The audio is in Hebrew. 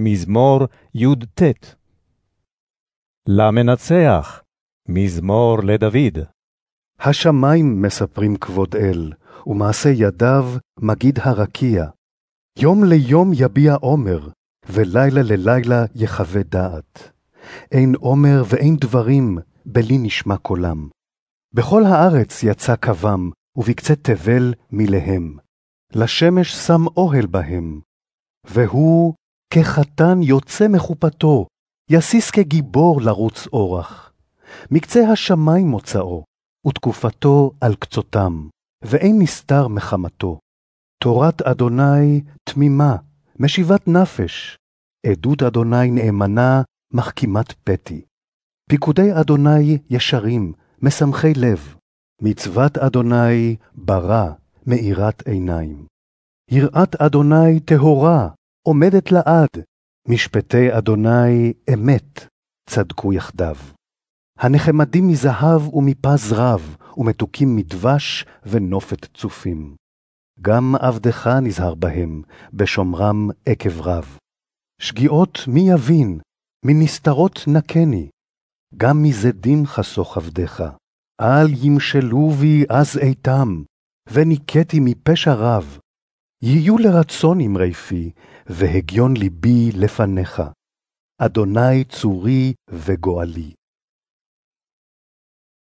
מזמור י"ט. למנצח, מזמור לדוד. השמיים מספרים כבוד אל, ומעשה ידיו מגיד הרקיע. יום ליום יביע עומר, ולילה ללילה יחווה דעת. אין עומר ואין דברים, בלי נשמע קולם. בכל הארץ יצא קוום, ובקצה תבל מיליהם. לשמש שם אוהל בהם. והוא כחתן יוצא מחופתו, יסיס כגיבור לרוץ אורח. מקצה השמיים מוצאו, ותקופתו על קצותם, ואין נסתר מחמתו. תורת אדוני תמימה, משיבת נפש, עדות אדוני נאמנה, מחכימת פתי. פיקודי אדוני ישרים, משמחי לב, מצוות אדוני ברא, מאירת עיניים. יראת אדוני טהורה, עומדת לעד, משפטי אדוני אמת, צדקו יחדיו. הנחמדים מזהב ומפז רב, ומתוקים מדבש ונופת צופים. גם עבדך נזהר בהם, בשומרם עקב רב. שגיאות מי יבין, מנסתרות נקני. גם מזדים חסוך עבדך, אל ימשלו בי אז איתם, וניקיתי מפשע רב. יהיו לרצון אמרי פי, והגיון ליבי לפניך. אדוני צורי וגואלי.